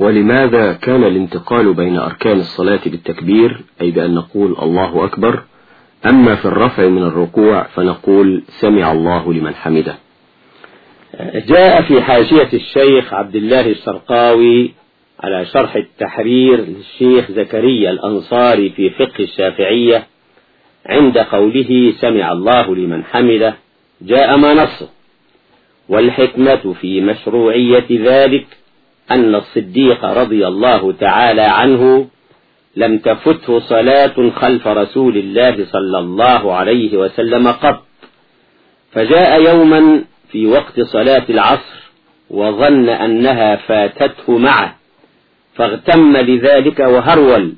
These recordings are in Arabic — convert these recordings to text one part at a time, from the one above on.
ولماذا كان الانتقال بين أركان الصلاة بالتكبير أي بأن نقول الله أكبر أما في الرفع من الركوع فنقول سمع الله لمن حمده. جاء في حاشية الشيخ عبد الله الشرقاوي على شرح التحرير للشيخ زكريا الأنصاري في فقه الشافعية عند قوله سمع الله لمن حمده جاء ما نصه. والحكمة في مشروعية ذلك أن الصديق رضي الله تعالى عنه لم تفته صلاة خلف رسول الله صلى الله عليه وسلم قط. فجاء يوما في وقت صلاة العصر وظن أنها فاتته معه فاغتم لذلك وهرول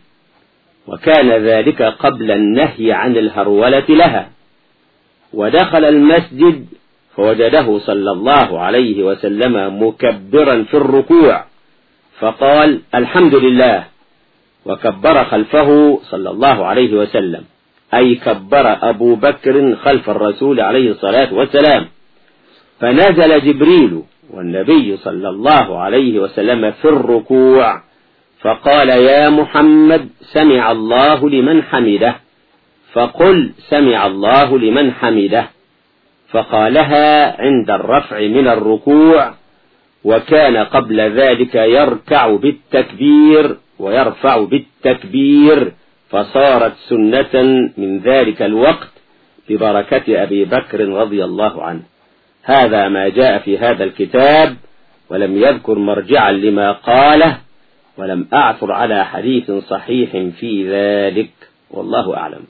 وكان ذلك قبل النهي عن الهرولة لها. ودخل المسجد فوجده صلى الله عليه وسلم مكبرا في الركوع. فقال الحمد لله. وكبر خلفه صلى الله عليه وسلم. أي كبر أبو بكر خلف الرسول عليه الصلاة والسلام. فنزل جبريل والنبي صلى الله عليه وسلم في الركوع. فقال يا محمد سمع الله لمن حمده. فقل سمع الله لمن حمده. فقالها عند الرفع من الركوع. وكان قبل ذلك يركع بالتكبير ويرفع بالتكبير فصارت سنة من ذلك الوقت ببركة أبي بكر رضي الله عنه. هذا ما جاء في هذا الكتاب ولم يذكر مرجعا لما قاله ولم أعثر على حديث صحيح في ذلك والله أعلم.